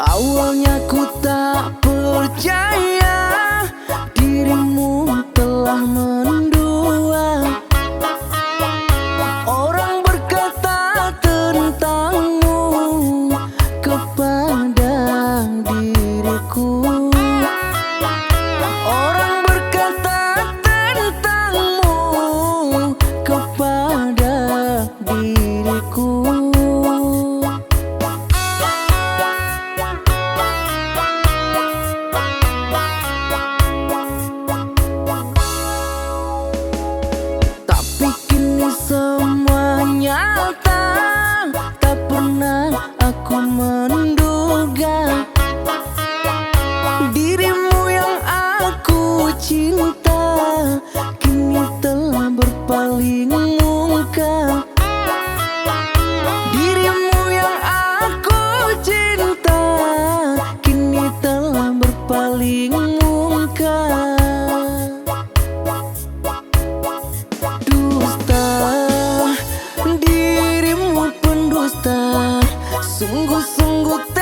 Awalnya ku tak percaya. paling mungkar, Dirimu yang aku cinta Kini telah berpaling mungkar. Dusta Dirimu pun dusta, Sungguh-sungguh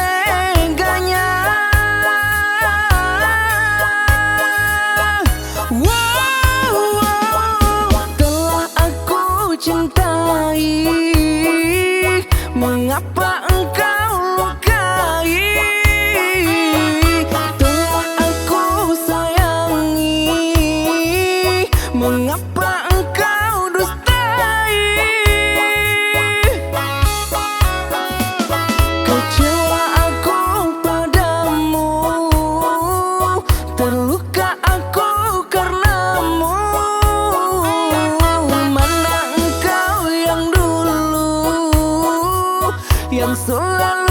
baik. Mengapa 杨子兰。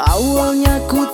Awalnya ku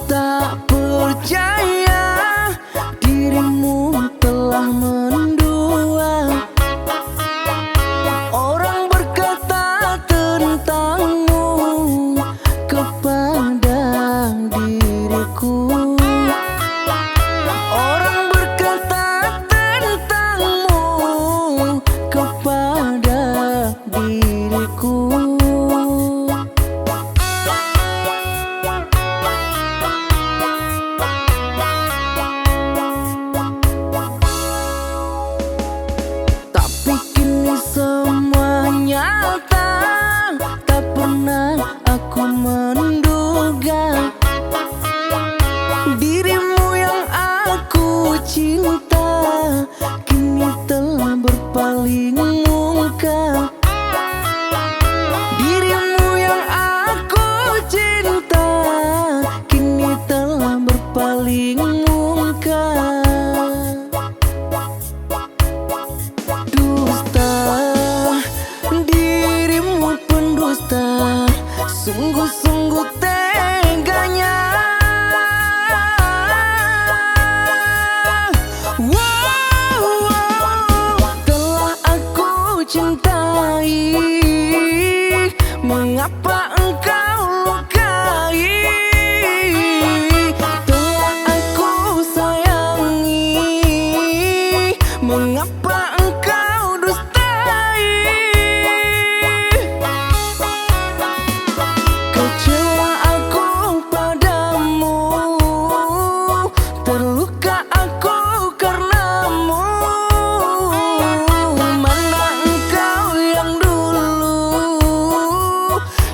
Valley.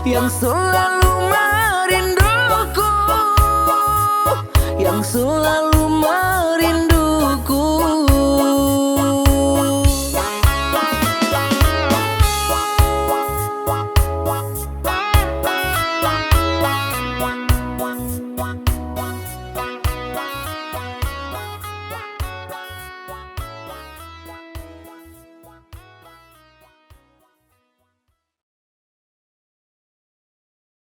yang selalu merinduku. Yang selalu